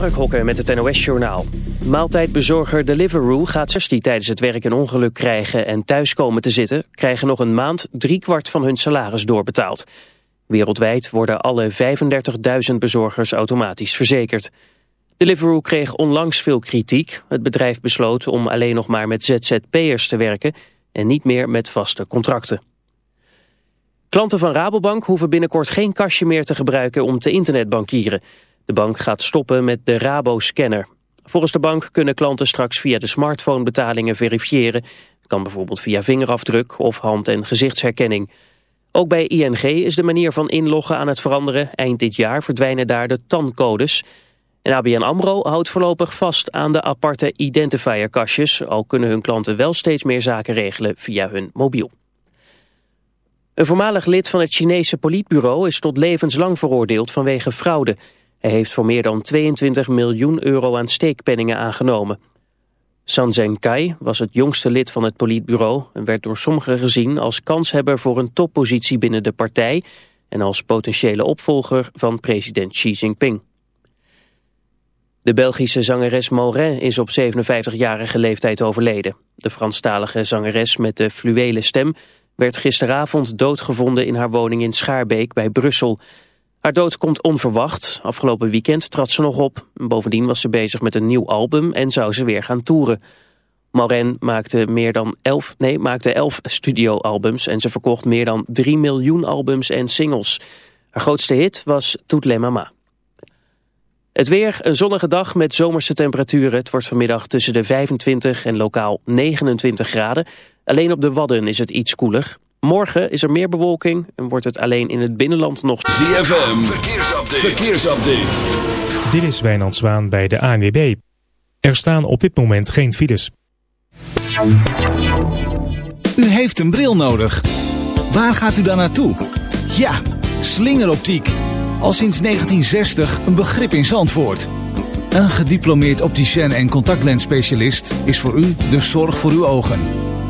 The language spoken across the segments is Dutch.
Mark Hokker met het NOS-journaal. Maaltijdbezorger Deliveroo gaat die tijdens het werk een ongeluk krijgen en thuis komen te zitten... krijgen nog een maand driekwart van hun salaris doorbetaald. Wereldwijd worden alle 35.000 bezorgers automatisch verzekerd. Deliveroo kreeg onlangs veel kritiek. Het bedrijf besloot om alleen nog maar met ZZP'ers te werken... en niet meer met vaste contracten. Klanten van Rabobank hoeven binnenkort geen kastje meer te gebruiken om te internetbankieren... De bank gaat stoppen met de Rabo-scanner. Volgens de bank kunnen klanten straks via de smartphone betalingen verifiëren. Het kan bijvoorbeeld via vingerafdruk of hand- en gezichtsherkenning. Ook bij ING is de manier van inloggen aan het veranderen. Eind dit jaar verdwijnen daar de TAN-codes. En ABN AMRO houdt voorlopig vast aan de aparte identifierkastjes... al kunnen hun klanten wel steeds meer zaken regelen via hun mobiel. Een voormalig lid van het Chinese politbureau is tot levenslang veroordeeld vanwege fraude... Hij heeft voor meer dan 22 miljoen euro aan steekpenningen aangenomen. San Zheng-kai was het jongste lid van het politbureau... en werd door sommigen gezien als kanshebber voor een toppositie binnen de partij... en als potentiële opvolger van president Xi Jinping. De Belgische zangeres Morin is op 57-jarige leeftijd overleden. De Franstalige zangeres met de fluwelen stem werd gisteravond doodgevonden in haar woning in Schaarbeek bij Brussel... Haar dood komt onverwacht. Afgelopen weekend trad ze nog op. Bovendien was ze bezig met een nieuw album en zou ze weer gaan toeren. Maureen maakte, meer dan elf, nee, maakte elf studioalbums en ze verkocht meer dan 3 miljoen albums en singles. Haar grootste hit was Tout les Mama. Het weer, een zonnige dag met zomerse temperaturen. Het wordt vanmiddag tussen de 25 en lokaal 29 graden. Alleen op de Wadden is het iets koeler. Morgen is er meer bewolking en wordt het alleen in het binnenland nog... ZFM, verkeersupdate. verkeersupdate. Dit is Wijnand Zwaan bij de ANWB. Er staan op dit moment geen files. U heeft een bril nodig. Waar gaat u dan naartoe? Ja, slingeroptiek. Al sinds 1960 een begrip in Zandvoort. Een gediplomeerd opticien en contactlensspecialist is voor u de zorg voor uw ogen.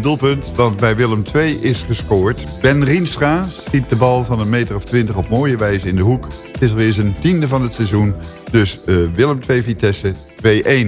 Doelpunt, want bij Willem II is gescoord. Ben Rienstra schiet de bal van een meter of twintig op mooie wijze in de hoek. Het is alweer zijn tiende van het seizoen. Dus uh, Willem II Vitesse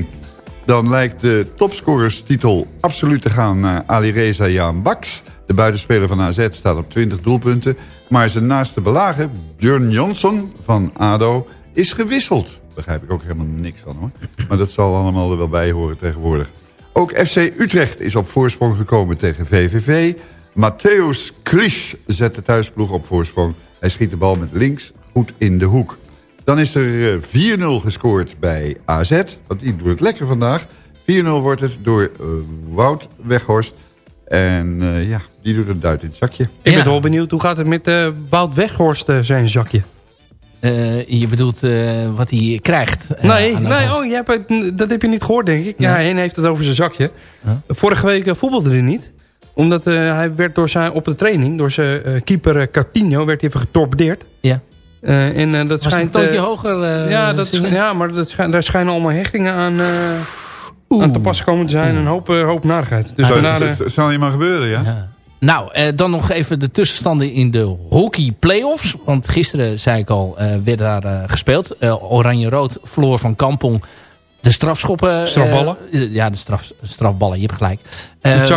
2-1. Dan lijkt de topscorerstitel absoluut te gaan naar Ali Reza Jan Baks. De buitenspeler van AZ staat op 20 doelpunten. Maar zijn naaste belager, Björn Jonsson van ADO, is gewisseld. Daar begrijp ik ook helemaal niks van hoor. Maar dat zal allemaal er wel bij horen tegenwoordig. Ook FC Utrecht is op voorsprong gekomen tegen VVV. Matthäus Klisch zet de thuisploeg op voorsprong. Hij schiet de bal met links goed in de hoek. Dan is er eh, 4-0 gescoord bij AZ. Want die doet het lekker vandaag. 4-0 wordt het door uh, Wout Weghorst. En uh, ja, die doet een duit in het zakje. Ik Ja. ben wel benieuwd, hoe gaat het met uh, Wout Weghorst uh, zijn zakje? Uh, je bedoelt uh, wat hij krijgt? nee, nee oh, je hebt het, dat heb je niet gehoord, denk ik. Ja. Hen heeft het over zijn zakje. Huh? Vorige week voetbalde hij niet. Omdat hij werd door zijn, op de training, door zijn keeper Coutinho, werd hij even getorpedeerd. Ja. en dat Was schijnt... een hoger? ja, dat, ja, maar dat daar schijnen allemaal hechtingen aan, aan te pas komen te zijn. En een hoop, hoop narigheid. Dus Zou, vandaar, dat zal niet maar gebeuren, ja? ja. Nou, eh, dan nog even de tussenstanden in de hockey playoffs. Want gisteren, zei ik al, uh, werd daar uh, gespeeld. Oranje-rood verloor van Kampong de strafschoppen. Strafballen? ja, de straf, strafballen, je hebt gelijk.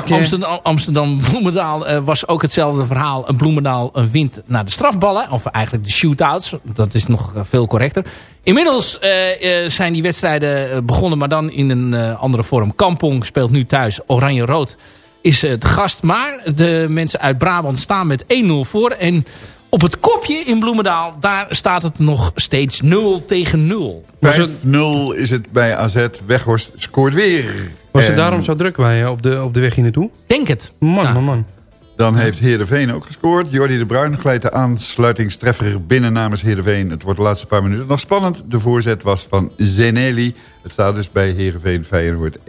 Amsterdam, Amsterdam Bloemendaal was ook hetzelfde verhaal. Bloemendaal wint naar de strafballen. Of eigenlijk de shootouts. Dat is nog veel correcter. Inmiddels zijn die wedstrijden begonnen, maar dan in een andere vorm. Kampong speelt nu thuis Oranje-rood is het gast. Maar de mensen uit Brabant staan met 1-0 voor. En op het kopje in Bloemendaal, daar staat het nog steeds 0 tegen 0. 5-0 is het bij AZ. Weghorst scoort weer. Was en het daarom zo druk bij op de, op de weg hier naartoe? Denk het. Man, ja. man, man. Dan heeft Heerenveen ook gescoord. Jordi de Bruin glijdt de aansluitingstreffer binnen namens Heerenveen. Het wordt de laatste paar minuten nog spannend. De voorzet was van Zeneli. Het staat dus bij Heerenveen Feyenoord 1-2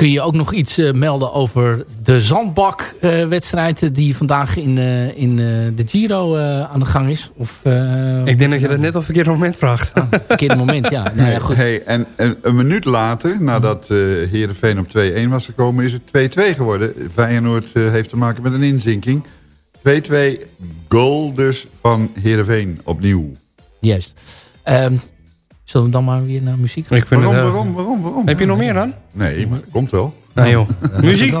kun je ook nog iets uh, melden over de zandbakwedstrijd... Uh, die vandaag in, uh, in de Giro aan de gang is? Of, Ik denk dat je dat net op het verkeerde moment vraagt. Ah, verkeerde moment, ja. Nou, ja goed. Hey, en, en, een minuut later, nadat uh, Heerenveen op 2-1 was gekomen... is het 2-2 geworden. Feyenoord heeft te maken met een inzinking. 2-2, goal dus van Heerenveen opnieuw. Juist. Um, Zullen we dan maar weer naar muziek gaan? Ik vind waarom, het, waarom, waarom, waarom? Heb je nog meer dan? Nee, maar dat komt wel. Nou joh, muziek!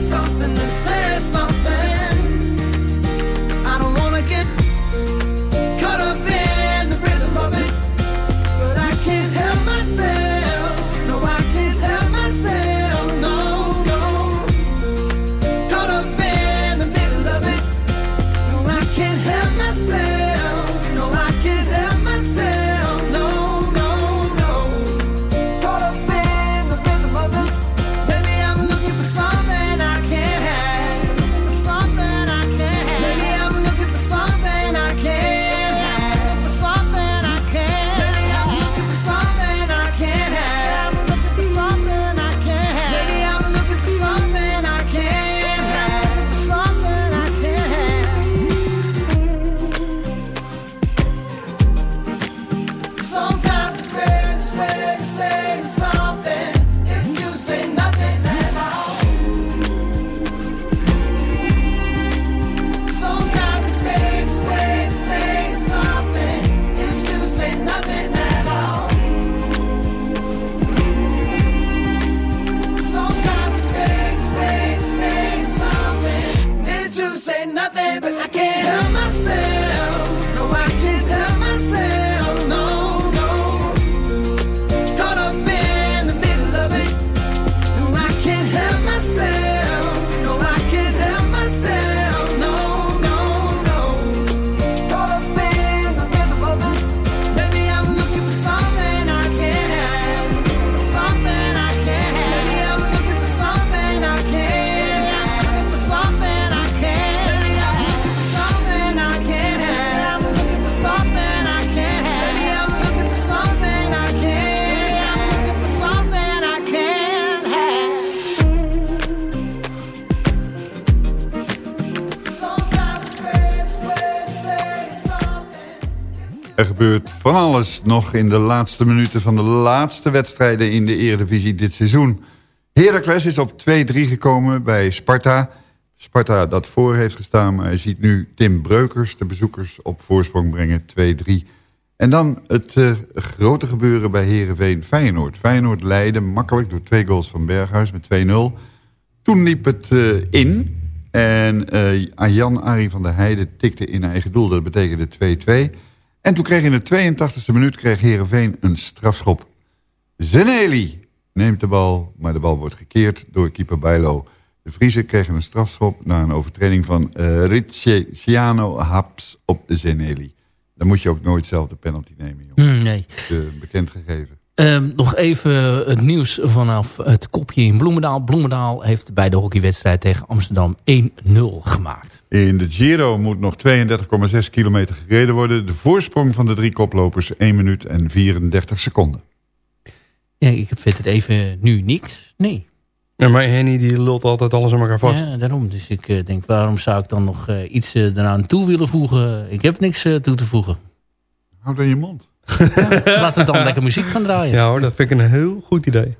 something That says something. Gebeurt van alles nog in de laatste minuten van de laatste wedstrijden in de Eredivisie dit seizoen. Heracles is op 2-3 gekomen bij Sparta. Sparta dat voor heeft gestaan, maar je ziet nu Tim Breukers de bezoekers op voorsprong brengen 2-3. En dan het uh, grote gebeuren bij Herenveen Feyenoord. Feyenoord leidde makkelijk door twee goals van Berghuis met 2-0. Toen liep het uh, in en uh, Jan-Arie van der Heijden tikte in eigen doel. Dat betekende 2-2. En toen kreeg in de 82e minuut kreeg Herenveen een strafschop. Zeneli neemt de bal, maar de bal wordt gekeerd door keeper Bijlo. De Vriezen kregen een strafschop na een overtreding van uh, Ricciano Haps op de Zeneli. Dan moet je ook nooit zelf de penalty nemen. Jongen. Mm, nee. Uh, bekend gegeven. Um, nog even het nieuws vanaf het kopje in Bloemendaal. Bloemendaal heeft bij de hockeywedstrijd tegen Amsterdam 1-0 gemaakt. In de Giro moet nog 32,6 kilometer gereden worden. De voorsprong van de drie koplopers 1 minuut en 34 seconden. Ja, ik vind het even nu niks. Nee. Ja, maar Henny die lult altijd alles aan elkaar vast. Ja, daarom. Dus ik uh, denk, waarom zou ik dan nog uh, iets uh, eraan toe willen voegen? Ik heb niks toe te voegen. Hou dan je mond. Laten we dan lekker muziek gaan draaien. Ja hoor, dat vind ik een heel goed idee.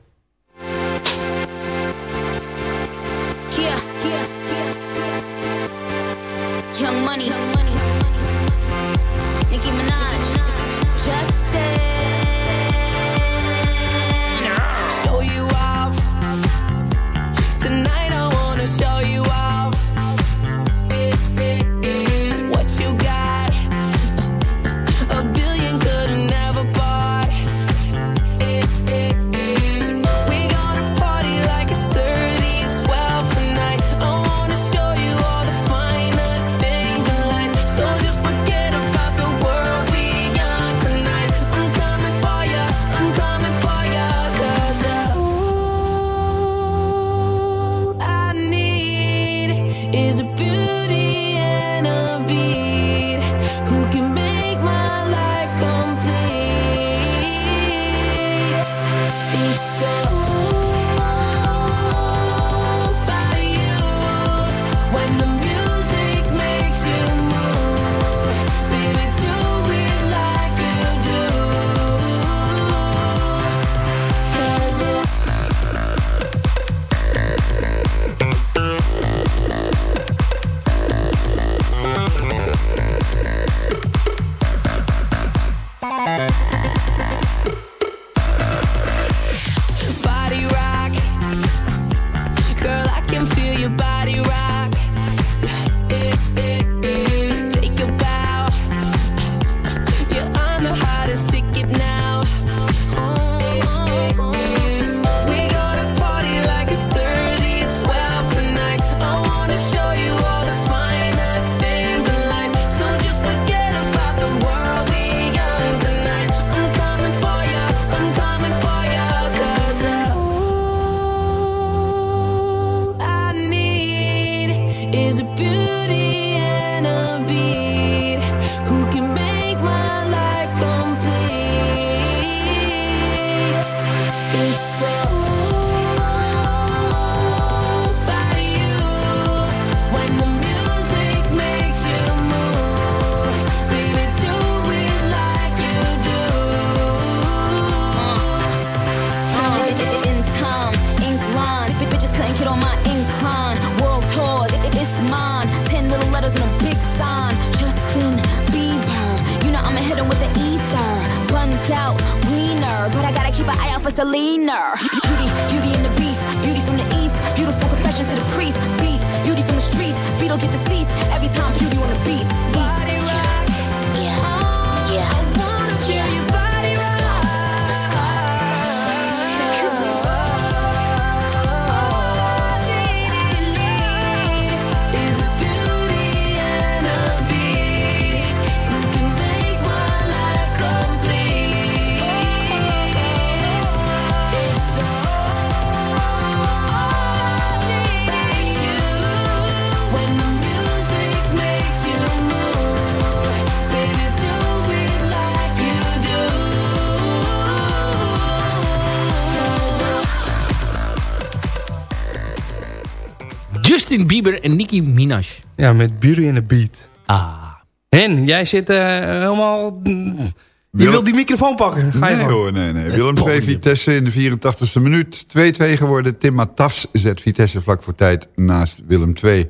Bieber en Nicki Minaj. Ja, met Beauty and the Beat. Ah. Hen, jij zit eh, helemaal... Je Willem- wilt die microfoon pakken. Ga je nee hoor, nee, nee. Willem 2 Vitesse in de 84e minuut. 2-2 geworden. Tim Matafs zet Vitesse vlak voor tijd naast Willem 2.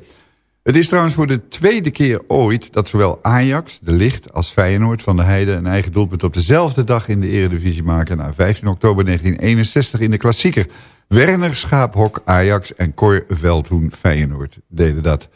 Het is trouwens voor de tweede keer ooit dat zowel Ajax, De Licht, als Feyenoord van de Heide... een eigen doelpunt op dezelfde dag in de eredivisie maken... na 15 oktober 1961 in de klassieker. Werner Schaaphok Ajax en Cor Veldhoen Feyenoord deden dat.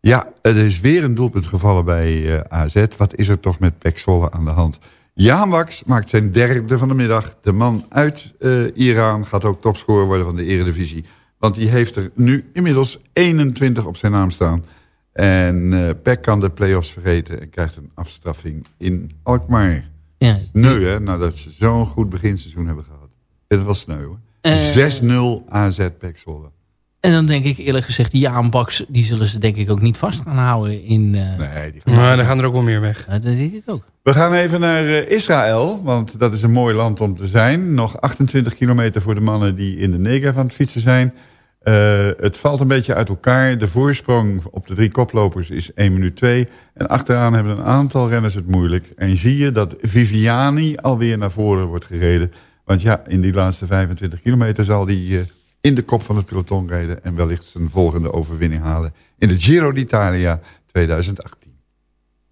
Ja, er is weer een doelpunt gevallen bij eh, AZ. Wat is er toch met Pek Zwolle aan de hand? Jaan Waks maakt zijn derde van de middag. De man uit eh, Iran gaat ook topscorer worden van de eredivisie. Want die heeft er nu inmiddels 21 op zijn naam staan. En eh Pek kan de play-offs vergeten en krijgt een afstraffing in Alkmaar. Ja. Sneu hè, nadat ze zo'n goed beginseizoen hebben gehad. Het was sneu hoor. Eh, 6-0 AZ Pek Zwolle. En dan denk ik eerlijk gezegd, die Jaan Baks, die zullen ze denk ik ook niet vast gaan houden in... eh, Nee, die Maar dan gaan er ook wel meer weg. dat denk ik ook. We gaan even naar eh, Israël, want dat is een mooi land om te zijn. Nog 28 kilometer voor de mannen die in de Negev aan het fietsen zijn. Eh, het valt een beetje uit elkaar. De voorsprong op de drie koplopers is 1 minuut 2. En achteraan hebben een aantal renners het moeilijk. En zie je dat Viviani alweer naar voren wordt gereden. Want ja, in die laatste 25 kilometer zal hij eh, in de kop van het peloton rijden... en wellicht zijn volgende overwinning halen in de Giro d'Italia 2018.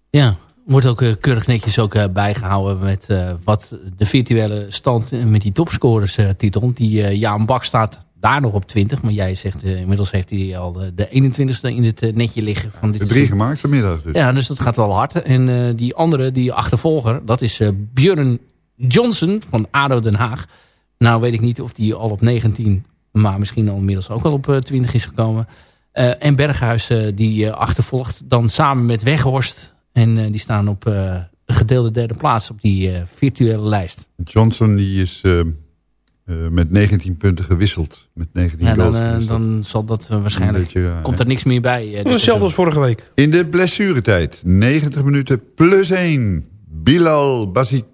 Ja, wordt ook eh, keurig netjes ook eh, bijgehouden met wat de virtuele stand met die topscorers titel. Die Jaan Bak staat daar nog op 20, maar jij zegt inmiddels heeft hij al de, de 21ste in het netje liggen van dit De drie gemaakt vanmiddag dus. Ja, dus dat gaat wel hard. En die andere, die achtervolger, dat is Björn Johnson van ADO Den Haag. Nou weet ik niet of die al op 19, maar misschien al inmiddels ook al op eh, 20 is gekomen. Eh, en Berghuis eh, die eh, achtervolgt dan samen met Weghorst. En eh, die staan op eh, een gedeelde derde plaats op die eh, virtuele lijst. Johnson die is eh, eh, met 19 punten gewisseld. Met 19 Ja, dan, goals. eh, dat dan zal dat eh, waarschijnlijk... beetje Komt er niks meer bij. eh, Hetzelfde als vorige week. In de blessuretijd. 90 minuten plus 1. Bilal Basikoglu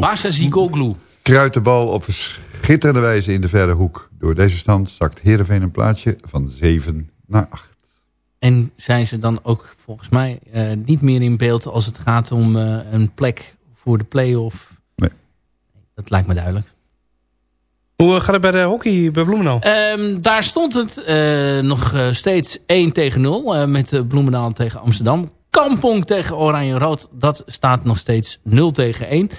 Basa Zigoglu. kruidt de bal op schitterende wijze in de verre hoek. Door deze stand zakt Heerenveen een plaatsje van 7 naar 8. En zijn ze dan ook volgens mij eh, niet meer in beeld als het gaat om eh, een plek voor de play-off? Nee. Dat lijkt me duidelijk. Hoe eh, gaat het bij de hockey bij Bloemendaal? Ehm, daar stond het eh, nog eh, steeds 1 tegen 0 eh, met Bloemendaal tegen Amsterdam. Kampong tegen Oranje-Rood, dat staat nog steeds 0 tegen 1.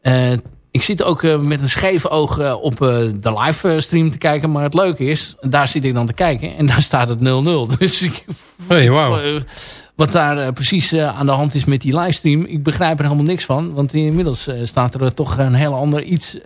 Eh, ik zit ook eh, met een scheef oog eh, op de livestream te kijken. Maar het leuke is, daar zit ik dan te kijken en daar staat het 0-0. Dus ik, Hey, wat daar precies aan de hand is met die livestream. Ik begrijp er helemaal niks van. Want inmiddels staat er toch een heel ander iets.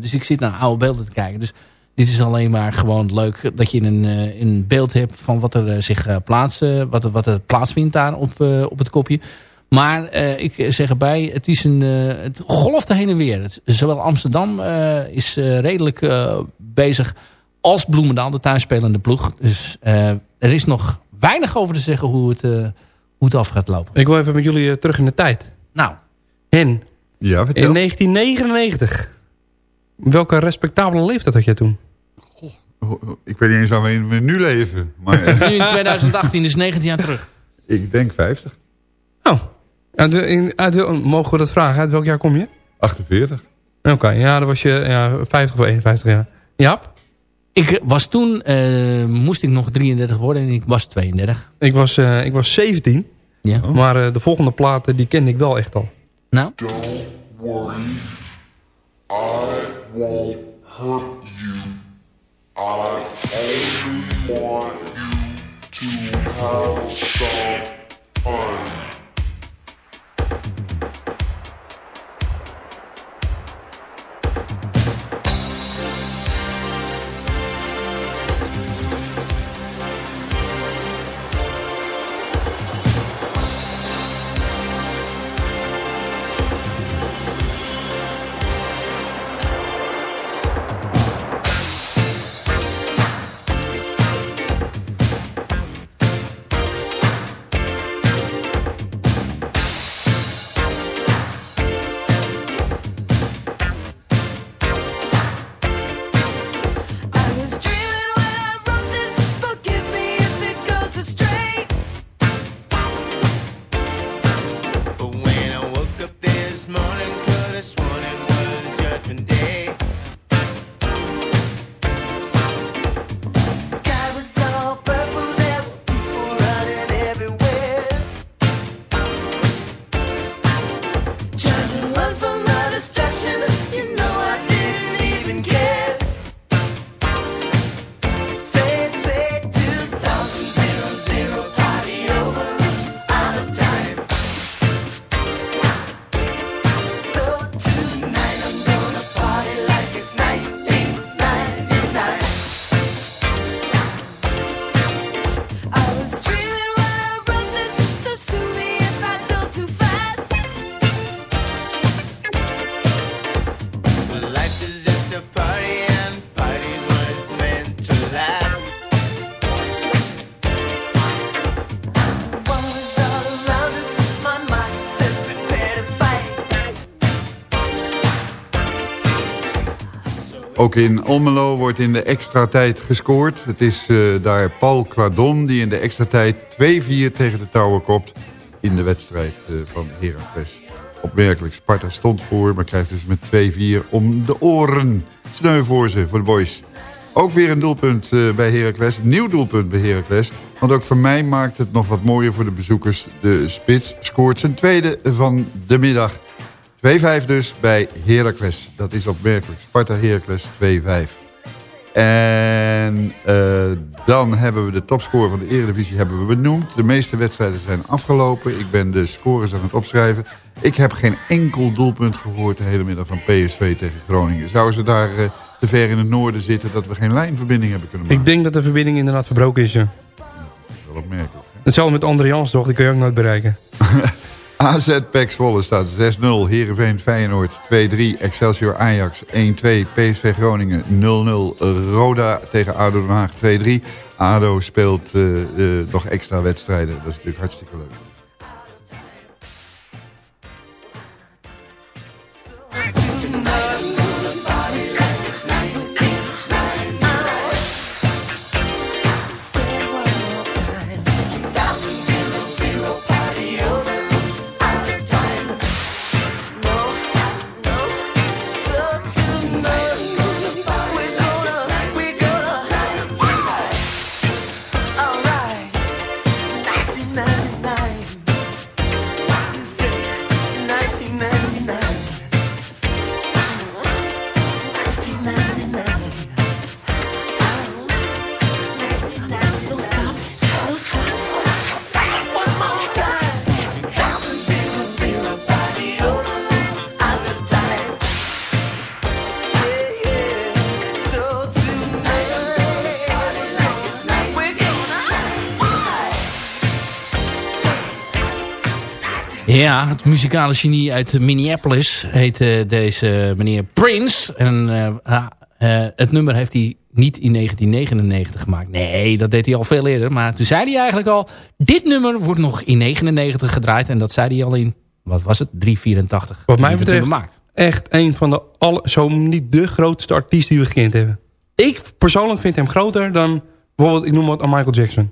dus ik zit naar oude beelden te kijken. Dus dit is alleen maar gewoon leuk dat je een, eh, een beeld hebt van wat er eh, zich eh, plaats, eh, wat, er, wat er plaatsvindt daar op, eh, op het kopje. Maar eh, ik zeg erbij, het is een eh, het golft er heen en weer. Het- zowel Amsterdam eh, is eh, redelijk eh, bezig als Bloemendaal, de thuisspelende ploeg. Dus eh, er is nog weinig over te zeggen hoe het, eh, hoe het af gaat lopen. Ik wil even met jullie terug in de tijd. Nou, Hen, Ja, vertel. in 1999. Welke respectabele leeftijd had jij toen? Ik weet niet eens waarin we nu leven. Maar nu in 2018 is 19 jaar terug. ik denk 50. Oh, uit, in, uit, mogen we dat vragen? Uit welk jaar kom je? 48. Oké, ja, dan was je ja, 50 of 51 jaar. Jaap? Ik was toen, eh, moest ik nog 33 worden en ik was 32. Ik was, eh, ik was 17. Ja. Maar eh, de volgende platen, die kende ik wel echt al. Nou, worry. I won't hurt you. I Ook in Almelo wordt in de extra tijd gescoord. Het is uh, daar Paul Cladon die in de extra tijd 2-4 tegen de touwen kopt... in de wedstrijd uh, van Heracles. Opmerkelijk, Sparta stond voor, maar krijgt dus met 2-4 om de oren. Sneu voor ze, voor de boys. Ook weer een doelpunt uh, bij Heracles. Nieuw doelpunt bij Heracles. Want ook voor mij maakt het nog wat mooier voor de bezoekers. De spits scoort zijn tweede van de middag. 2-5 dus bij Heracles. Dat is opmerkelijk. Sparta Heracles 2-5. En uh, dan hebben we de topscore van de Eredivisie hebben we benoemd. De meeste wedstrijden zijn afgelopen. Ik ben de scores aan het opschrijven. Ik heb geen enkel doelpunt gehoord de hele middag van PSV tegen Groningen. Zouden ze daar uh, te ver in het noorden zitten dat we geen lijnverbinding hebben kunnen maken? Ik denk dat de verbinding inderdaad verbroken is, ja. Dat is wel opmerkelijk. Hè? Hetzelfde met André Jans toch, die kun je ook nooit bereiken. AZ Pek Zwolle staat 6-0. Heerenveen Feyenoord 2-3. Excelsior Ajax 1-2. PSV Groningen 0-0. Roda tegen ADO Den Haag 2-3. ADO speelt uh, uh, nog extra wedstrijden. Dat is natuurlijk hartstikke leuk. Ja, het muzikale genie uit Minneapolis heet uh, deze meneer Prince. En uh, uh, het nummer heeft hij niet in 1999 gemaakt. Nee, dat deed hij al veel eerder. Maar toen zei hij eigenlijk al... dit nummer wordt nog in 99 gedraaid. En dat zei hij al in, wat was het, 384. Wat mij betreft echt een van de, alle, zo niet de grootste artiest die we gekend hebben. Ik persoonlijk vind hem groter dan bijvoorbeeld, ik noem wat, aan Michael Jackson.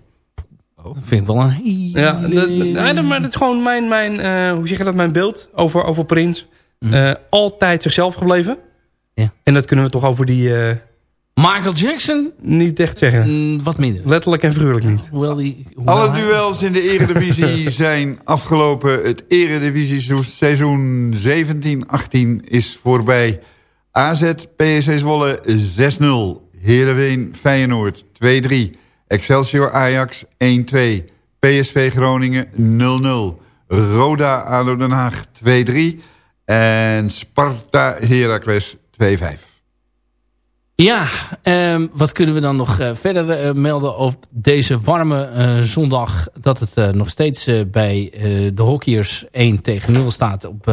Oh. Dat vind ik wel een hele... Ja, dat, dat, maar dat is gewoon mijn, mijn uh, hoe zeg je dat, mijn beeld over, over Prins. Mm. Uh, altijd zichzelf gebleven. Ja. En dat kunnen we toch over die... Uh, Michael Jackson? Niet echt zeggen. Mm, wat minder. Letterlijk en figuurlijk niet. Hoewel die, Alle duels in de eredivisie zijn afgelopen. Het eredivisie seizoen 17-18 is voorbij. AZ PSC Zwolle 6-0. Heerenveen Feyenoord 2-3. Excelsior Ajax 1-2. PSV Groningen 0-0. Roda ADO Den Haag 2-3. En Sparta Heracles 2-5. Ja, um, wat kunnen we dan nog uh, verder uh, melden op deze warme uh, zondag... dat het nog steeds bij de hockeyers 1 tegen 0 staat... op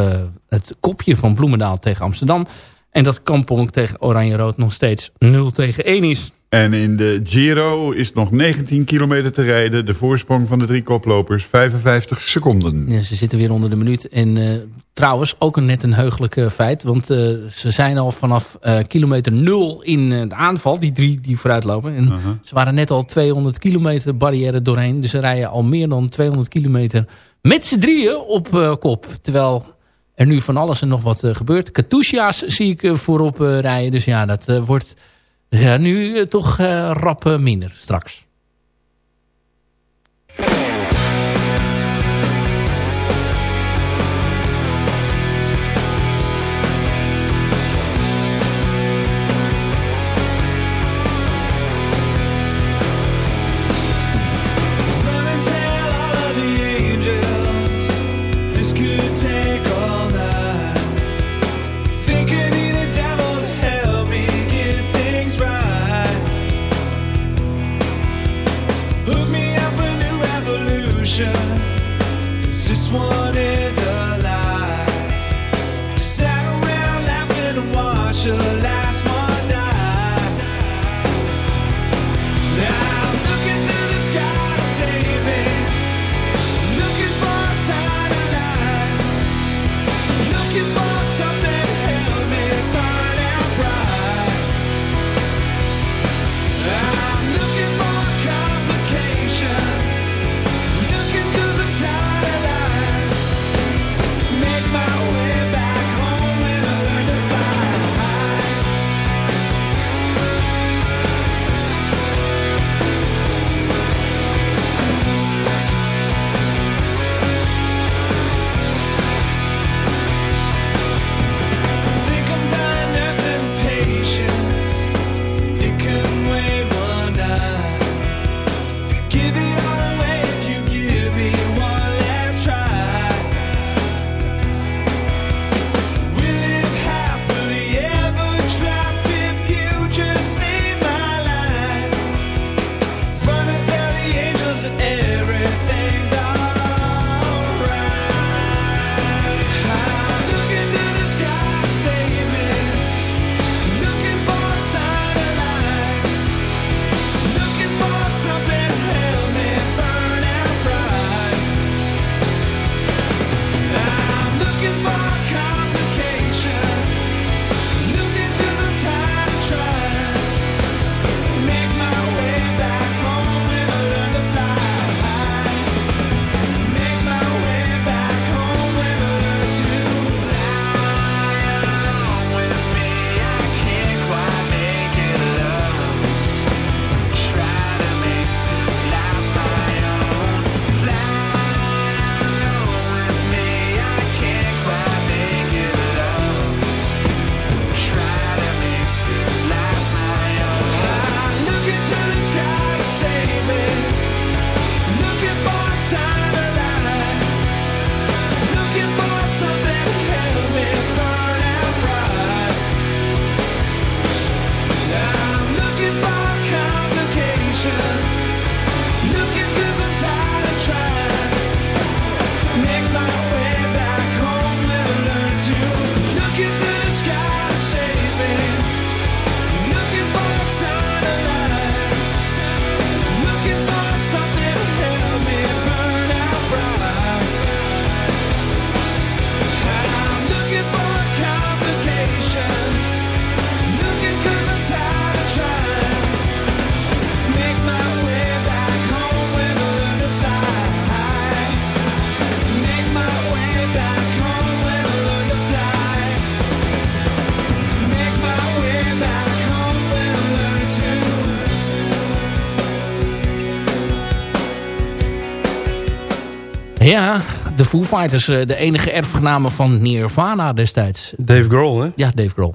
het kopje van Bloemendaal tegen Amsterdam... en dat Kampong tegen Oranje-Rood nog steeds 0 tegen 1 is. En in de Giro is nog 19 kilometer te rijden. De voorsprong van de drie koplopers 55 seconden. Ja, ze zitten weer onder de minuut. En uh, trouwens ook een, net een heugelijk uh, feit. Want uh, ze zijn al vanaf kilometer 0 in de aanval. Die drie die vooruitlopen. En -huh. ze waren net al 200 kilometer barrière doorheen. Dus ze rijden al meer dan 200 kilometer met z'n drieën op kop. Terwijl er nu van alles en nog wat gebeurt. Katusha's zie ik voorop rijden. Dus ja, dat wordt... Ja, nu uh, toch uh, rap uh, minder straks. Ja, de Foo Fighters, eh, de enige erfgename van Nirvana destijds. Dave Grohl, hè? Ja, Dave Grohl.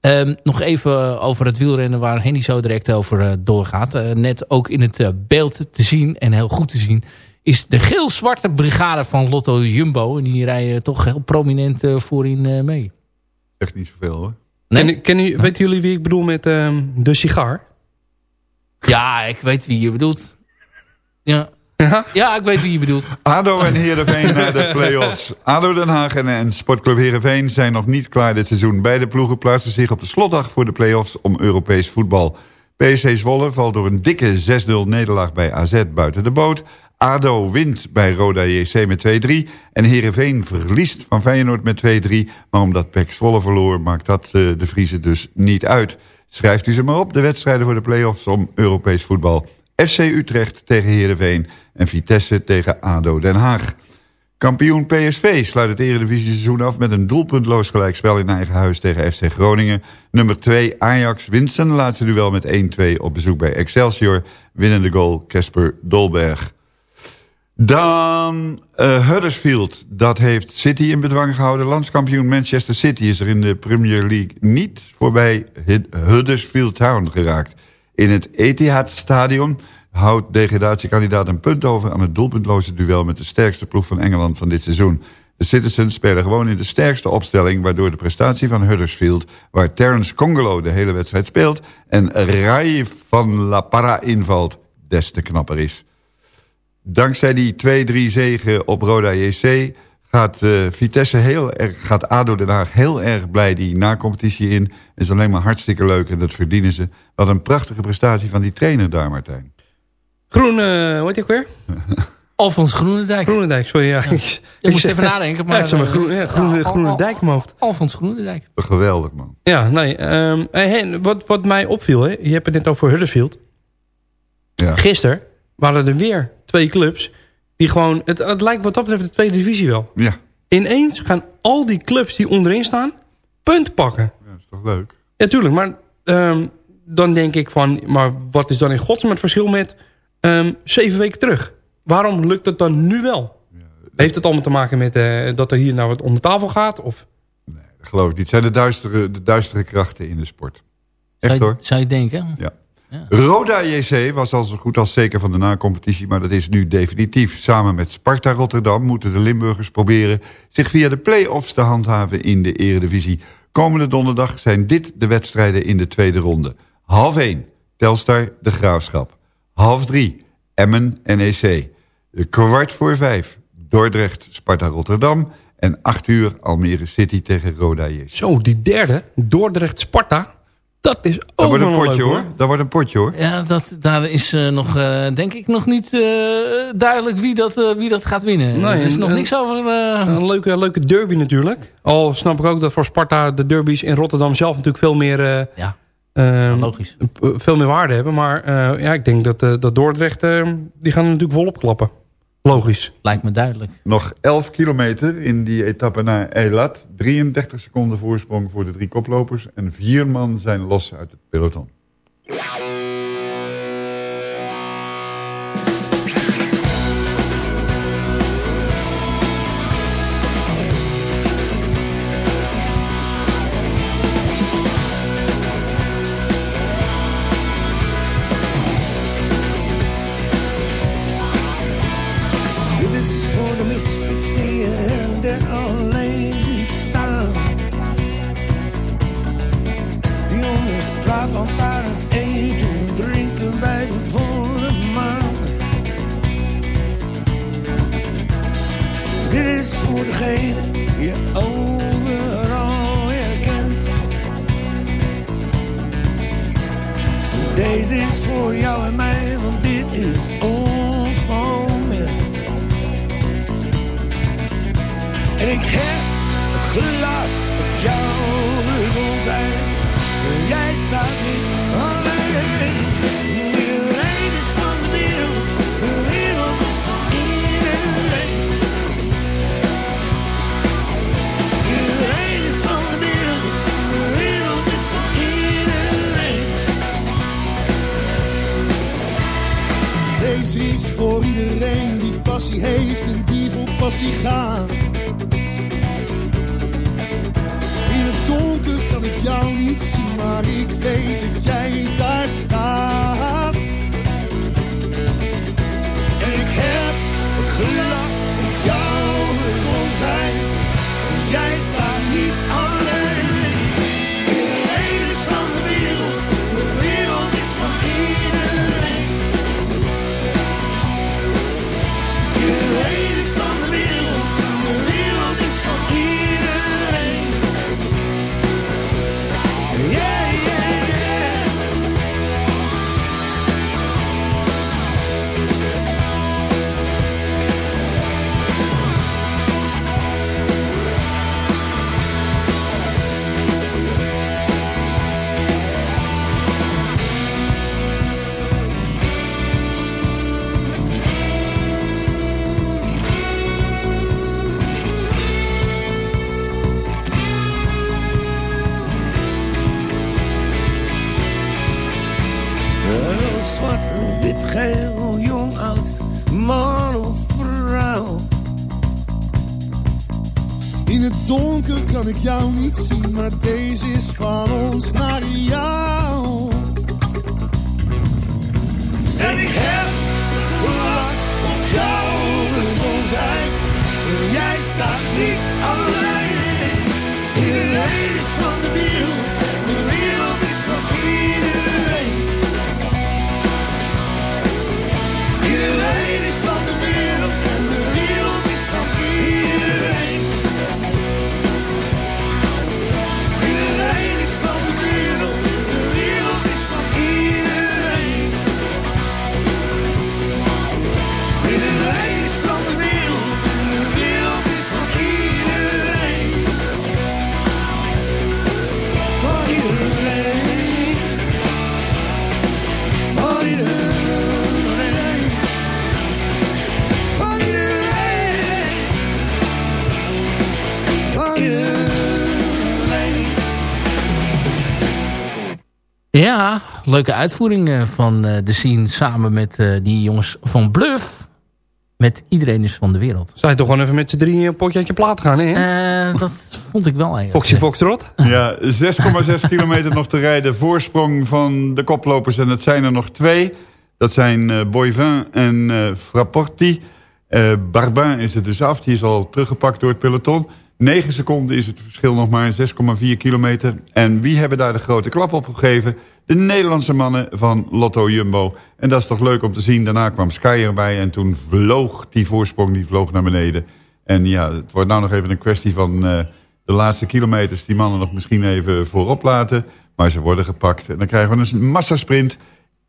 Ehm, nog even over het wielrennen waar Henny zo direct over uh, doorgaat. Uh, net ook in het uh, beeld te zien en heel goed te zien... is de geel-zwarte brigade van Lotto Jumbo. En die rijden toch heel prominent voorin mee. Echt niet zoveel hoor. Nee? En, ken u, weten jullie wie ik bedoel met ehm, de sigaar? Ja, ik weet wie je bedoelt. Ja. Ja? ja, ik weet wie je bedoelt. ADO en Heerenveen naar de play-offs. ADO Den Haag en, Sportclub Heerenveen zijn nog niet klaar dit seizoen. Beide ploegen plaatsen zich op de slotdag voor de play-offs om Europees voetbal. PSC Zwolle valt door een dikke 6-0 nederlaag bij AZ buiten de boot. ADO wint bij Roda JC met 2-3. En Heerenveen verliest van Feyenoord met 2-3. Maar omdat PEC Zwolle verloor maakt dat uh, de Friese dus niet uit. Schrijft u ze maar op, de wedstrijden voor de play-offs om Europees voetbal. FC Utrecht tegen Heerenveen en Vitesse tegen ADO Den Haag. Kampioen PSV sluit het eredivisie-seizoen af met een doelpuntloos gelijkspel in eigen huis tegen FC Groningen. Nummer 2 Ajax wint zijn laatste duel met 1-2 op bezoek bij Excelsior. Winnende goal Casper Dolberg. Dan uh, Huddersfield, dat heeft City in bedwang gehouden. Landskampioen Manchester City is er in de Premier League niet voorbij Huddersfield Town geraakt. In het Etihad Stadion houdt degradatiekandidaat een punt over... aan het doelpuntloze duel met de sterkste ploeg van Engeland van dit seizoen. De Citizens spelen gewoon in de sterkste opstelling... waardoor de prestatie van Huddersfield... waar Terence Congolo de hele wedstrijd speelt... en Rai van La Parra invalt, des te knapper is. Dankzij die 2-3 zegen op Roda JC gaat uh, Vitesse heel erg, gaat ADO Den Haag heel erg blij die na-competitie in. Is alleen maar hartstikke leuk en dat verdienen ze. Wat een prachtige prestatie van die trainer daar, Martijn. Groen, uh, hoe heet je ook weer? Alfons Groenendijk. Groenendijk, sorry. Ja. ja. Ik, je moest even nadenken. Maar, ja, ik zeg maar groen, ja, groen, ja, Groenendijk in mijn hoofd. Alfons Groenendijk. Geweldig, man. Ja, nee. Um, hey, wat, wat mij opviel, hè, je hebt het net over Huddersfield. Ja. Gisteren waren er weer twee clubs die gewoon... Het, het lijkt wat dat betreft de tweede divisie wel. Ja. Ineens gaan al die clubs die onderin staan punten pakken. Ja, dat is toch leuk? Ja, tuurlijk. Maar um, dan denk ik van... Maar wat is dan in godsnaam het verschil met um, zeven weken terug? Waarom lukt het dan nu wel? Heeft het allemaal te maken met uh, dat er hier nou wat om de tafel gaat? Of? Nee, dat geloof ik niet. Het zijn de duistere, de duistere krachten in de sport. Echt zou je, hoor. Zou je denken? Ja. Ja. Roda JC was al zo goed als zeker van de na-competitie... maar dat is nu definitief. Samen met Sparta Rotterdam moeten de Limburgers proberen... zich via de play-offs te handhaven in de eredivisie. Komende donderdag zijn dit de wedstrijden in de tweede ronde. Half 1, Telstar de Graafschap. Half 3, Emmen NEC. De kwart voor 5, Dordrecht Sparta Rotterdam... en 8 uur Almere City tegen Roda JC. Zo, die derde, Dordrecht Sparta... Dat is ook dat wordt een potje leuk, hoor. Dat wordt een potje hoor. Ja, dat, daar is uh, nog, uh, denk ik, nog niet uh, duidelijk wie dat, wie dat gaat winnen. Nee, er is nog een, niks over... Een leuke, leuke derby natuurlijk. Al snap ik ook dat voor Sparta de derbies in Rotterdam zelf natuurlijk veel meer... ja, ehm, logisch. Veel meer waarde hebben. Maar ja, ik denk dat, dat Dordrecht, die gaan er natuurlijk volop klappen. Logisch. Lijkt me duidelijk. Nog 11 kilometer in die etappe naar Eilat. 33 seconden voorsprong voor de drie koplopers. En vier man zijn los uit het peloton. gaan. In het donker kan ik jou niet zien, maar ik weet dat jij ik jou niet zien, maar deze is van ons naar jou. Ja, leuke uitvoering eh, van eh, de scene samen met eh, die jongens van Bluff. Met iedereen is van de wereld. Zou je toch gewoon even met z'n drieën een potje uit je plaat gaan, hè? Eh, dat vond ik wel eigenlijk. Foxy Foxtrot? Ja, 6,6 kilometer nog te rijden. Voorsprong van de koplopers. En dat zijn er nog twee. Dat zijn eh Boivin en eh Frapporti. Eh Barbin is het dus af. Die is al teruggepakt door het peloton. 9 seconden is het verschil nog maar. 6,4 kilometer. En wie hebben daar de grote klap op gegeven? De Nederlandse mannen van Lotto Jumbo. En dat is toch leuk om te zien. Daarna kwam Sky erbij. En toen vloog die voorsprong die vloog naar beneden. En ja, het wordt nou nog even een kwestie van eh, de laatste kilometers... die mannen nog misschien even voorop laten. Maar ze worden gepakt. En dan krijgen we een massasprint.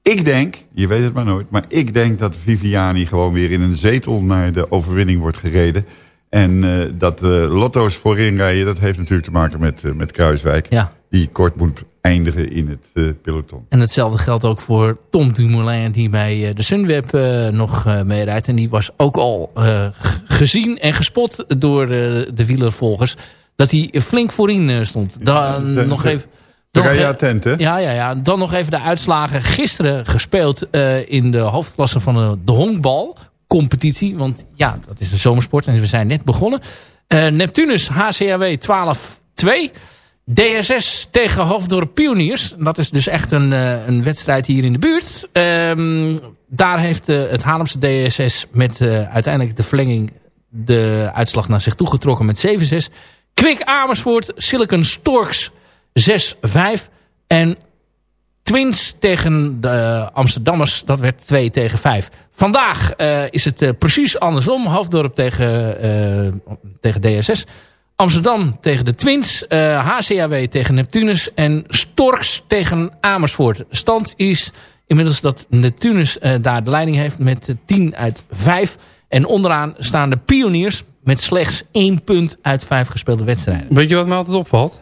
Ik denk, je weet het maar nooit... maar ik denk dat Viviani gewoon weer in een zetel... naar de overwinning wordt gereden. En eh, dat de lotto's voorin rijden... dat heeft natuurlijk te maken met, eh, met Kruiswijk... Ja. die kort moet eindigen in het peloton. En hetzelfde geldt ook voor Tom Dumoulin die bij de Sunweb nog meerijdt. En die was ook al gezien en gespot door de wielervolgers. Dat hij flink voorin stond. Dan nog even... Dan nog Gaia e- Tent, hè? Ja, ja, ja. Dan nog even de uitslagen. Gisteren gespeeld in de hoofdklasse van de, de honkbalcompetitie. Want ja, dat is een zomersport en we zijn net begonnen. Eh, Neptunus HCAW 12-2. DSS tegen Hoofddorp Pioniers. Dat is dus echt een, eh, een wedstrijd hier in de buurt. Ehm, daar heeft eh, het Haarlemse DSS met uiteindelijk de verlenging de uitslag naar zich toegetrokken met 7-6. Kwik Amersfoort, Silicon Storks 6-5. En Twins tegen de Amsterdammers, dat werd 2 tegen 5. Vandaag eh, is het eh, precies andersom. Hoofddorp tegen, eh, tegen DSS. Amsterdam tegen de Twins. HCAW tegen Neptunus. En Storks tegen Amersfoort. Stand is inmiddels dat Neptunus daar de leiding heeft met eh, 10 uit 5. En onderaan staan de pioniers met slechts één punt uit vijf gespeelde wedstrijden. Weet je wat mij altijd opvalt?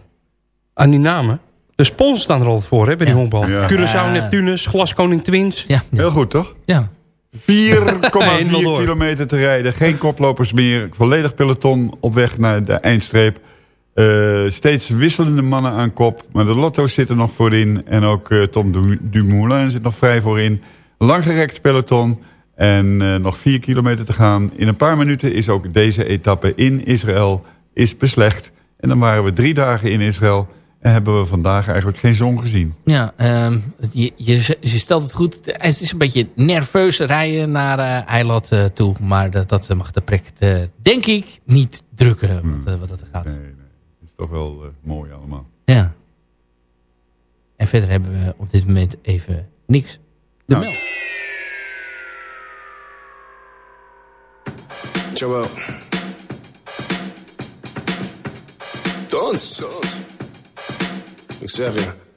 Aan die namen. De sponsors staan er altijd voor, hè, bij die honkbal. Ja. Curaçao. Neptunus, Glaskoning Twins. Ja, ja. Heel goed, toch? ja. 4,4 Helemaal door. kilometer te rijden. Geen koplopers meer. Volledig peloton op weg naar de eindstreep. Eh, steeds wisselende mannen aan kop. Maar de lotto's zitten nog voorin. En ook eh, Tom Du- Dumoulin zit nog vrij voorin. Langgerekt peloton. En eh, nog 4 kilometer te gaan. In een paar minuten is ook deze etappe in Israël is beslecht. En dan waren we drie dagen in Israël. En hebben we vandaag eigenlijk geen zon gezien. Ja, ehm, je, je, je stelt het goed. Het is een beetje nerveus rijden naar eh Eilat eh, toe. Maar dat, dat mag de prik, eh, denk ik, niet drukken wat, wat dat gaat. Nee, nee. Het is toch wel mooi allemaal. Ja. En verder hebben we op dit moment even niks te Nou. melden. Joel. Dans. Ik zeg je.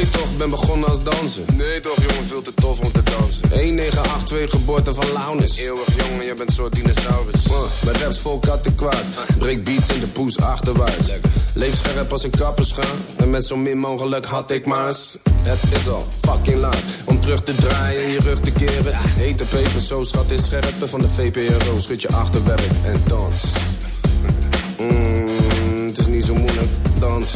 Ik toch ben begonnen als danser. Nee toch jongen, veel te tof om te dansen. 1982 geboorte van Launis. Eeuwig jongen, jij bent soort dinosaurus. Uh, bij raps vol kwaad. Breek beats in de poes achterwaarts. Leef scherp als een kapperschaar. En met zo min mogelijk had ik maas. Het is al fucking laat om terug te draaien en je rug te keren. Hete peper, zo schat is scherpe van de VPRO. Schud je achterwerk en dans. Mm, het is niet zo moeilijk, dans.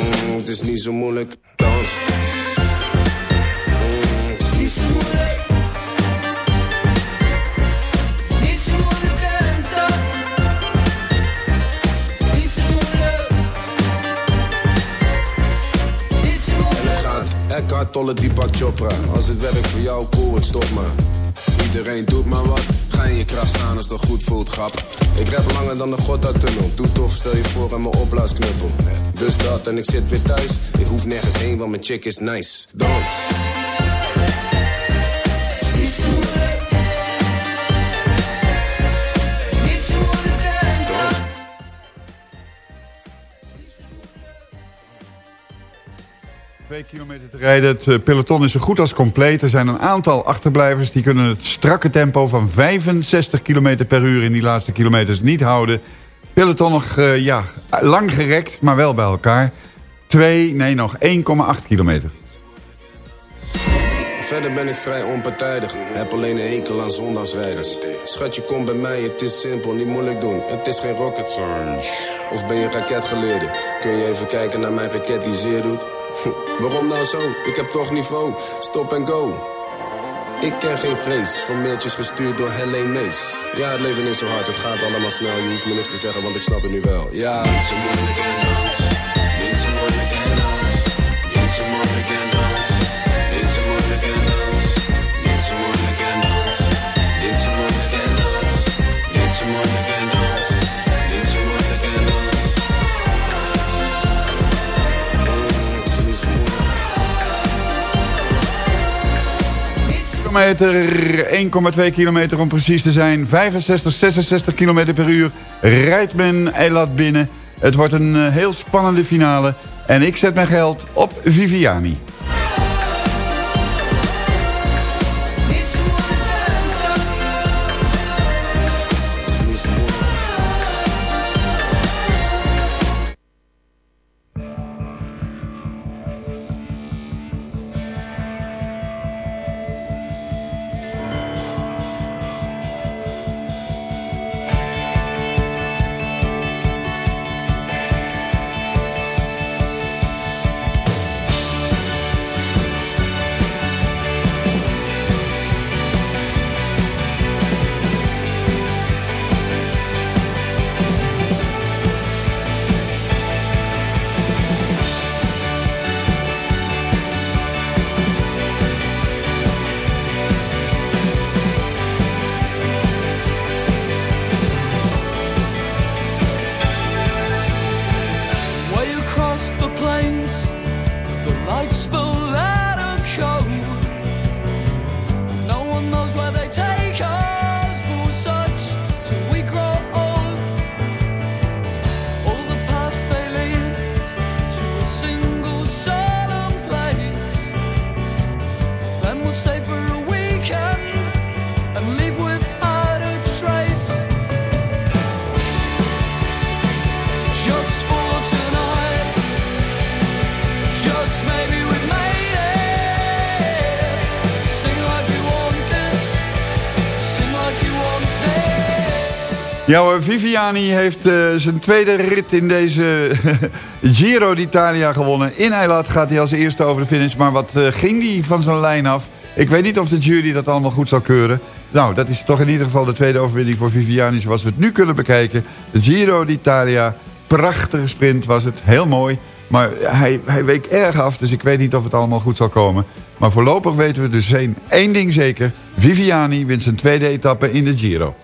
Mm, het is niet zo moeilijk, dans. zo moeilijk. Is niet zo moeilijk het Eckhart Tolle Deepak Chopra. Als het werkt voor jou, cool, stop maar. Iedereen doet maar wat. Je kracht staan als dat goed voelt, grap. Ik rap langer dan de Gotthardtunnel. Doe tof, stel je voor en mijn opblaasknuppel. Dus dat en ik zit weer thuis. Ik hoef nergens heen, want mijn chick is nice. Dans. Twee kilometer te rijden. Het eh, peloton is zo goed als compleet. Er zijn een aantal achterblijvers die kunnen het strakke tempo van 65 km per uur in die laatste kilometers niet houden. Peloton nog eh, ja, lang gerekt, maar wel bij elkaar. Twee, nee nog 1,8 kilometer. Verder ben ik vrij onpartijdig. Heb alleen een hekel aan zondagsrijders. Schatje, kom bij mij, het is simpel, niet moeilijk doen. Het is geen rocket science. Of ben je raketgeleerde? Kun je even kijken naar mijn raket die zeer doet? Waarom nou zo? Ik heb toch niveau. Stop en go. Ik ken geen vrees voor mailtjes gestuurd door Helene Mees. Ja, het leven is zo hard, het gaat allemaal snel. Je hoeft me niks te zeggen, want ik snap het nu wel. Ja, moeilijk en Kilometer, 1,2 kilometer om precies te zijn. 65, 66 kilometer per uur rijdt men Eilat binnen. Het wordt een eh, heel spannende finale. En ik zet mijn geld op Viviani. Ja Viviani heeft eh, zijn tweede rit in deze Giro d'Italia gewonnen. In Eilat gaat hij als eerste over de finish. Maar wat eh, ging die van zijn lijn af? Ik weet niet of de jury dat allemaal goed zal keuren. Nou, dat is toch in ieder geval de tweede overwinning voor Viviani... zoals we het nu kunnen bekijken. De Giro d'Italia, prachtige sprint was het, heel mooi. Maar hij, hij week erg af, dus ik weet niet of het allemaal goed zal komen. Maar voorlopig weten we dus één, één ding zeker. Viviani wint zijn tweede etappe in de Giro.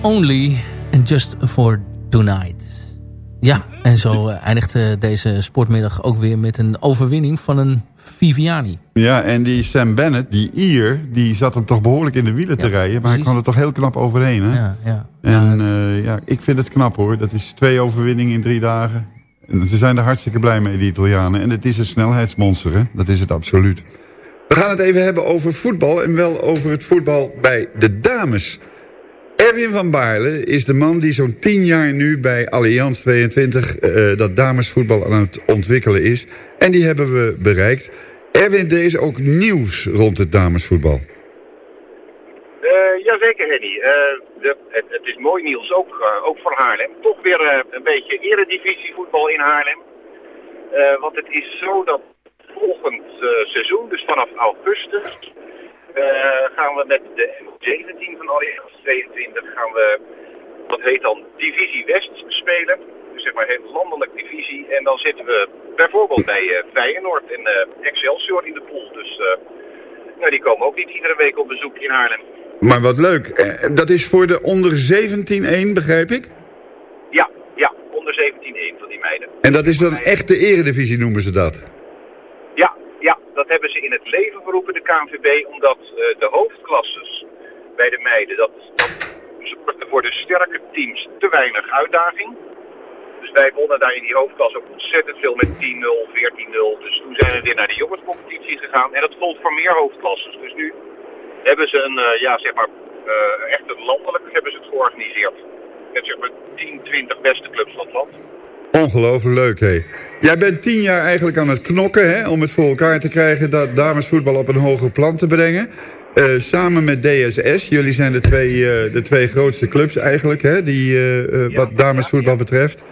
Only and Just For Tonight. Ja, en zo eh, eindigt eh, deze sportmiddag ook weer met een overwinning van een Viviani. Ja, en die Sam Bennett, die Ier, die zat hem toch behoorlijk in de wielen te rijden. Maar hij kwam er toch heel knap overheen, hè? Ja, ja. En eh, ja, ik vind het knap hoor. Dat is twee overwinningen in drie dagen. En ze zijn er hartstikke blij mee, die Italianen. En het is een snelheidsmonster, hè? Dat is het absoluut. We gaan het even hebben over voetbal. En wel over het voetbal bij de dames. Erwin van Baarle is de man die zo'n tien jaar nu bij Allianz 22... eh, dat damesvoetbal aan het ontwikkelen is. En die hebben we bereikt. Erwin, er is ook nieuws rond het damesvoetbal. Eh, jazeker, Henny. Eh, het, het is mooi nieuws, ook, eh, ook voor Haarlem. Toch weer eh, een beetje eredivisievoetbal in Haarlem. Eh, want het is zo dat volgend eh, seizoen, dus vanaf augustus, eh, gaan we met de 17 van Allianz 22 gaan we, wat heet dan, Divisie West spelen. Dus zeg maar heel landelijk divisie. En dan zitten we bijvoorbeeld bij eh, Feyenoord en eh, Excelsior in de pool. Dus eh, nou, die komen ook niet iedere week op bezoek in Haarlem. Maar wat leuk. Eh, dat is voor de onder 17-1, begrijp ik? Ja, ja, onder 17-1 van die meiden. En dat is dan echt de eredivisie, noemen ze dat? Dat hebben ze in het leven geroepen, de KNVB, omdat eh, de hoofdklasses bij de meiden, dat, dat voor de sterke teams te weinig uitdaging. Dus wij wonnen daar in die hoofdklasse ook ontzettend veel met 10-0, 14-0. Dus toen zijn we weer naar de jongenscompetitie gegaan. En dat gold voor meer hoofdklasses. Dus nu hebben ze een, eh, ja zeg maar, eh, echt een landelijk hebben ze het georganiseerd. Met zeg maar 10, 20 beste clubs van het land. Ongelooflijk leuk, hé. Jij bent tien jaar eigenlijk aan het knokken, hè, om het voor elkaar te krijgen... dat damesvoetbal op een hoger plan te brengen. Eh, samen met DSS, jullie zijn de twee, eh, de twee grootste clubs eigenlijk, hè, die, eh, wat damesvoetbal betreft.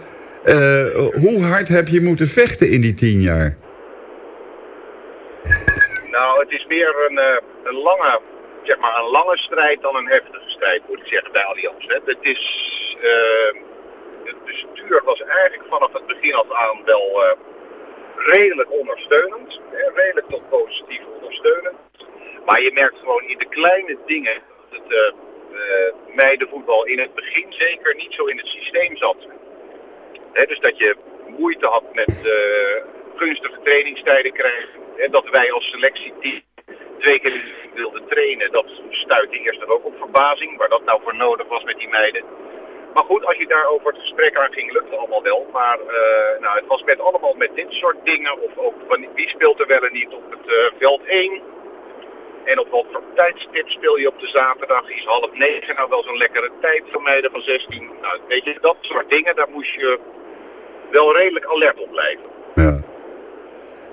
Eh, hoe hard heb je moeten vechten in die tien jaar? Nou, het is meer een, een lange, zeg maar, een lange strijd dan een heftige strijd, moet ik zeggen, bij Allianz. Hè. Het is, bestuur was eigenlijk vanaf het begin af aan wel eh, redelijk ondersteunend. Hè, redelijk tot positief ondersteunend. Maar je merkt gewoon in de kleine dingen dat het eh, eh, meidenvoetbal in het begin zeker niet zo in het systeem zat. Hè, dus dat je moeite had met gunstige trainingstijden krijgen. En dat wij als selectieteam twee keer in de wilden trainen. Dat stuitte eerst ook op verbazing, waar dat nou voor nodig was met die meiden. Maar goed, als je daarover het gesprek aan ging, lukte allemaal wel. Maar eh, nou, het was met allemaal met dit soort dingen. Of ook van wie speelt er wel en niet op het eh, veld 1. En op wat voor tijdstip speel je op de zaterdag? Is half negen nou wel zo'n lekkere tijd voor meiden van 16? Nou, weet je, dat soort dingen, daar moest je wel redelijk alert op blijven. Ja.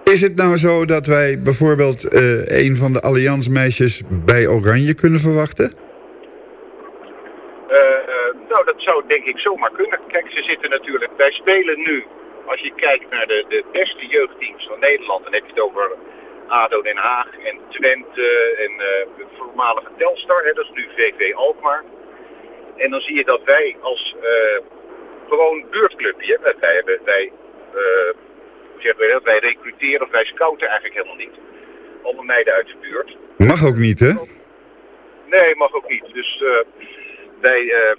Is het nou zo dat wij bijvoorbeeld eh, een van de Allianz-meisjes bij Oranje kunnen verwachten? Nou, dat zou denk ik zomaar kunnen. Kijk, ze zitten natuurlijk, wij spelen nu, als je kijkt naar de, de beste jeugdteams van Nederland, dan heb je het over ADO Den Haag en Twente en eh, het voormalige Telstar, hè, dat is nu VV Alkmaar. En dan zie je dat wij als eh, gewoon buurtclubje, hè, wij, wij, wij, hoe zeggen we dat, wij recruteren of wij scouten eigenlijk helemaal niet. Alle meiden uit de buurt. Mag ook niet, hè? Nee, mag ook niet. Dus wij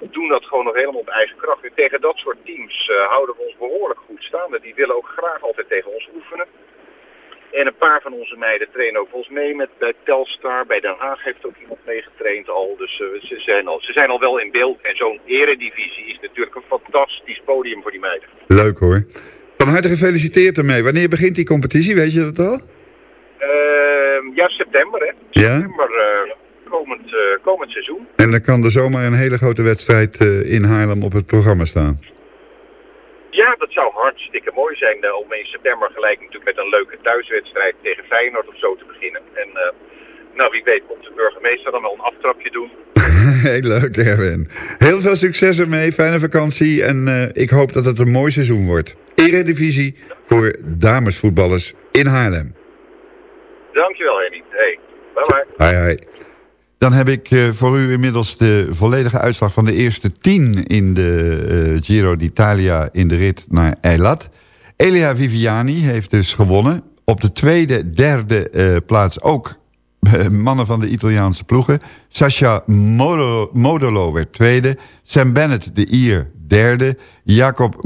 doen dat gewoon nog helemaal op eigen kracht. En tegen dat soort teams eh, houden we ons behoorlijk goed staande. Die willen ook graag altijd tegen ons oefenen. En een paar van onze meiden trainen ook volgens mee met bij Telstar. Bij Den Haag heeft ook iemand meegetraind al. Dus eh, ze, zijn al, ze zijn al wel in beeld. En zo'n eredivisie is natuurlijk een fantastisch podium voor die meiden. Leuk hoor. Van harte gefeliciteerd ermee. Wanneer begint die competitie, weet je dat al? Ehm, ja, september hè. Ja? September eh, komend, eh, komend seizoen. En dan kan er zomaar een hele grote wedstrijd eh, in Haarlem op het programma staan. Ja, dat zou hartstikke mooi zijn eh, om in september gelijk natuurlijk met een leuke thuiswedstrijd tegen Feyenoord of zo te beginnen. En nou, wie weet komt de burgemeester dan wel een aftrapje doen. Heel leuk, Erwin. Heel veel succes ermee, fijne vakantie en ik hoop dat het een mooi seizoen wordt. Eredivisie voor damesvoetballers in Haarlem. Dankjewel, Henny. Hey, bye bye. Hoi, hoi. Dan heb ik eh, voor u inmiddels de volledige uitslag van de eerste tien in de eh, Giro d'Italia in de rit naar Eilat. Elia Viviani heeft dus gewonnen. Op de tweede, derde eh, plaats ook mannen van de Italiaanse ploegen. Sasha Modolo, Modolo werd tweede. Sam Bennett, de Ier, derde. Jacob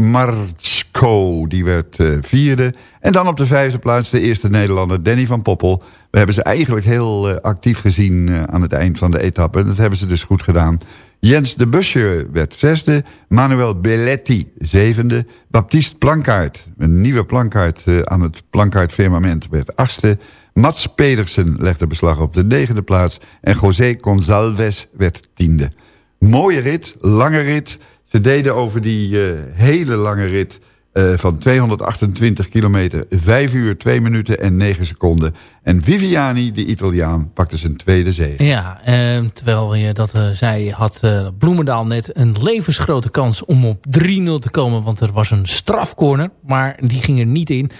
Marchko, die werd eh, vierde. En dan op de vijfde plaats de eerste Nederlander, Danny van Poppel. We hebben ze eigenlijk heel eh, actief gezien eh, aan het eind van de etappe. Dat hebben ze dus goed gedaan. Jens de Buscher werd zesde. Manuel Belletti zevende. Baptiste Plankaart, een nieuwe Plankaart aan het Plankaart firmament, werd achtste. Mats Pedersen legde beslag op de negende plaats. En José Gonzalves werd tiende. Mooie rit, lange rit. Ze deden over die hele lange rit eh, van 228 kilometer 5 uur, 2 minuten en 9 seconden. En Viviani, de Italiaan, pakte zijn tweede zege. Ja, eh, terwijl je dat eh, zei, had eh, Bloemendaal net een levensgrote kans om op 3-0 te komen. Want er was een strafcorner, maar die ging er niet in.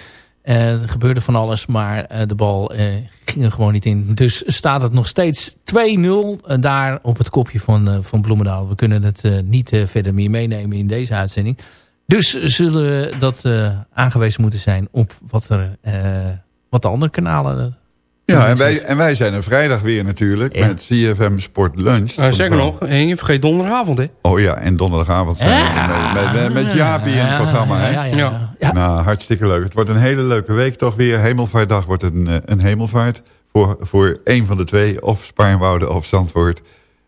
Er gebeurde van alles, maar de bal ging er gewoon niet in. Dus staat het nog steeds 2-0 eh, daar op het kopje van, van Bloemendaal. We kunnen het niet verder meer meenemen in deze uitzending. Dus zullen we dat eh, aangewezen moeten zijn op wat, er, eh, wat de andere kanalen... eh, Ja, en wij, en wij zijn er vrijdag weer natuurlijk met CFM Sport Lunch. Uh, zeker nog, en je vergeet donderdagavond, hè? Oh ja, en donderdagavond zijn we met, met, met Jaapie in het programma. Hè? Ja, ja, ja. Nou, hartstikke leuk. Het wordt een hele leuke week toch weer. Hemelvaartdag wordt een, een hemelvaart voor, voor een van de twee. Of Spaarnwoude of Zandvoort.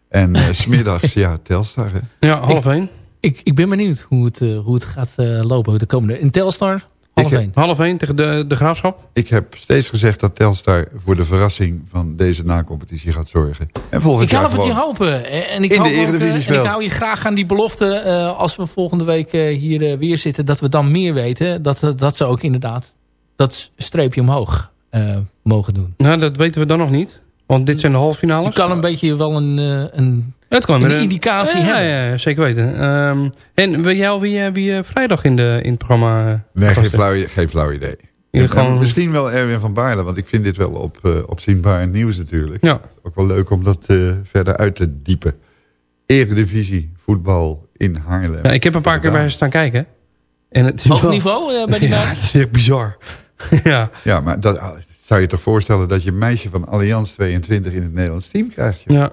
En uh, smiddags, ja, Telstar. Hè? Ja, half één. Ik, ik ben benieuwd hoe het, eh, hoe het gaat eh, lopen de komende... In Telstar, half Ik- één. Half één tegen de, de Graafschap. Ik heb steeds gezegd dat Telstar voor de verrassing van deze nacompetitie gaat zorgen. En volgend Ik jaar help het je hopen. En ik, In de hoop ook, eh, en ik hou je graag aan die belofte... eh, als we volgende week eh, hier weer zitten... dat we dan meer weten. Dat, dat ze ook inderdaad dat streepje omhoog eh, mogen doen. Nou, dat weten we dan nog niet. Want dit zijn de halve finales. Je kan een beetje wel een, eh, een, Het kan een indicatie ja, hebben. Ja, ja, zeker weten. Ehm, en weet jij al wie, eh, wie eh, vrijdag in, de, in het programma... eh, Nee, geen flauw, geen flauw idee. Ja, En gewoon- Misschien wel Erwin van Baarle, want ik vind dit wel op, opzienbaar nieuws natuurlijk. Ja. Ook wel leuk om dat eh, verder uit te diepen. Eredivisie, voetbal in Haarlem. Ja, ik heb een paar keer bij haar staan kijken. En het is Hoog wel- niveau bij die Ja, het is echt bizar. ja. Ja, maar dat, ah, zou je toch voorstellen dat je een meisje van Allianz 22 in het Nederlands team krijgt? joh? Ja.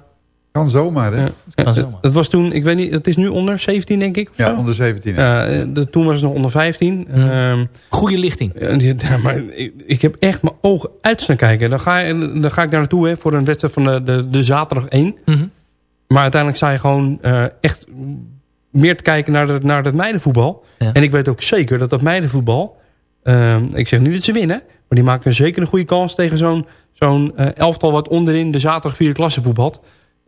Kan zomaar, hè? Ja. Kan Het, zomaar. het was toen, ik weet niet, het is nu onder 17 denk ik. Ja, zo? onder 17. hè? Ja, eh, de, toen was het nog onder 15. Ehm, Goede lichting. ja, maar ik, ik heb echt mijn ogen uit staan kijken. Dan ga, je, dan ga ik daar naartoe hè, voor een wedstrijd van de, de, de zaterdag 1. Mhm. Maar uiteindelijk sta je gewoon eh, echt meer te kijken naar, dat naar dat meidenvoetbal. Ja. En ik weet ook zeker dat dat meidenvoetbal... ehm, ik zeg niet dat ze winnen. Maar die maken zeker een goede kans tegen zo'n zo'n eh, elftal... wat onderin de zaterdag vierde klasse voetbalt.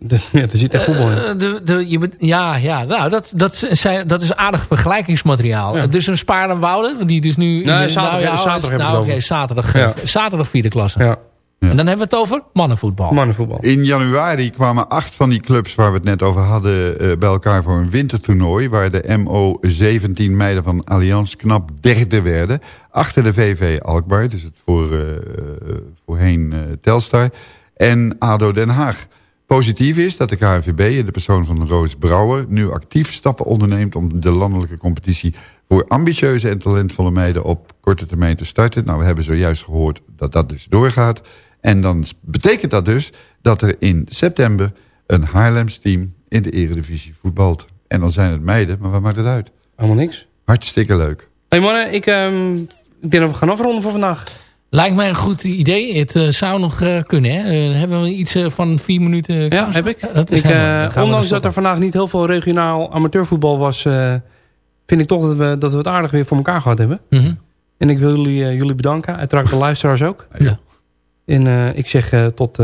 Dus, ja, er zit echt voetbal in. Eh, de, de, je, ja, ja nou, dat, dat, zijn, dat is aardig vergelijkingsmateriaal. Ja. Dus een Sparenwoude, die dus nu... in Nee, de- zaterdag- nou, ja, zaterdag nou, oké, zaterdag, Ja. zaterdag vierde klasse. Ja, En dan hebben we het over mannenvoetbal. mannenvoetbal. In januari kwamen acht van die clubs waar we het net over hadden... eh, bij elkaar voor een wintertoernooi... waar de MO17 meiden van Allianz knap derde werden. Achter de VV Alkmaar, dus het voor, eh, eh, voorheen eh, Telstar. En ADO Den Haag. Positief is dat de KNVB in de persoon van Roos Brouwer... nu actief stappen onderneemt om de landelijke competitie... voor ambitieuze en talentvolle meiden op korte termijn te starten. Nou, we hebben zojuist gehoord dat dat dus doorgaat. En dan betekent dat dus dat er in september... een Haarlems team in de eredivisie voetbalt. En dan zijn het meiden, maar wat maakt het uit? Helemaal niks. Hartstikke leuk. hey mannen, ik, ehm, ik denk dat we gaan afronden voor vandaag. Lijkt mij een goed idee. Het eh, zou nog eh, kunnen. Hè? Eh, hebben we iets van vier minuten? Ja, heb ik. dat is ondanks dat er vandaag niet heel veel regionaal amateurvoetbal was... vind ik toch dat we, dat we het aardig weer voor elkaar gehad hebben. Mhm. En ik wil jullie, jullie bedanken. Uiteraard de luisteraars ook. Ja. En ik zeg tot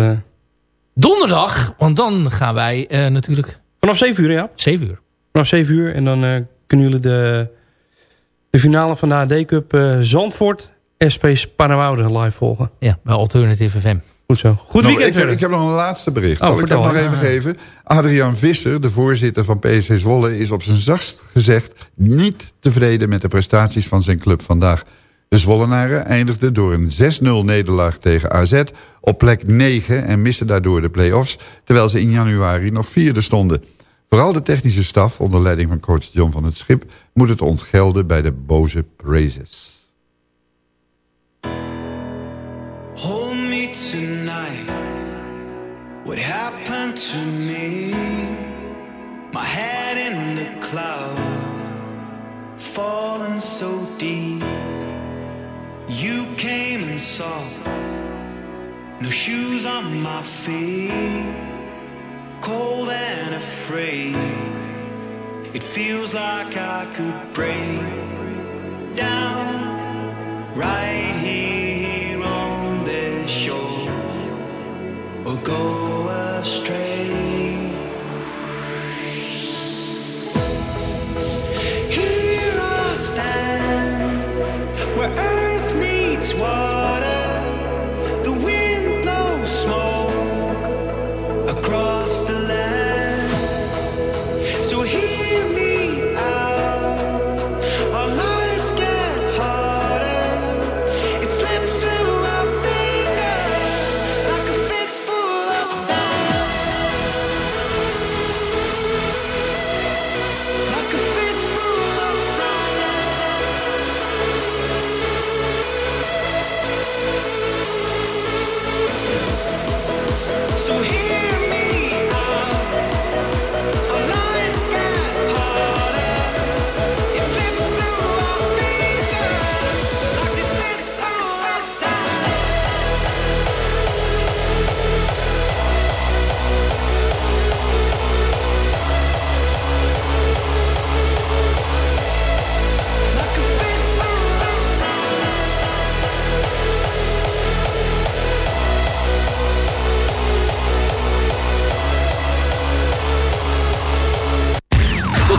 Donderdag, want dan gaan wij natuurlijk... vanaf 7 uur, ja. 7 uur. Vanaf 7 uur. En dan kunnen jullie de, de finale van de AD Cup Zandvoort... SV Spannerwoude live volgen. Ja, bij Alternative FM. Goed zo. Goed Nou, weekend ik, heb, verder. ik heb nog een laatste bericht. Oh, ik vertel, dat nog even geven? Adriaan Visser, de voorzitter van PSV Zwolle... is op zijn zachtst gezegd niet tevreden met de prestaties van zijn club vandaag. De Zwollenaren eindigden door een 6-0 nederlaag tegen AZ op plek 9... en missen daardoor de play-offs, terwijl ze in januari nog vierde stonden. Vooral de technische staf, onder leiding van coach John van het Schip... moet het ontgelden bij de boze praises. So deep. You came and saw. No shoes on my feet, cold and afraid. It feels like I could break down right here on this shore or go astray. this world.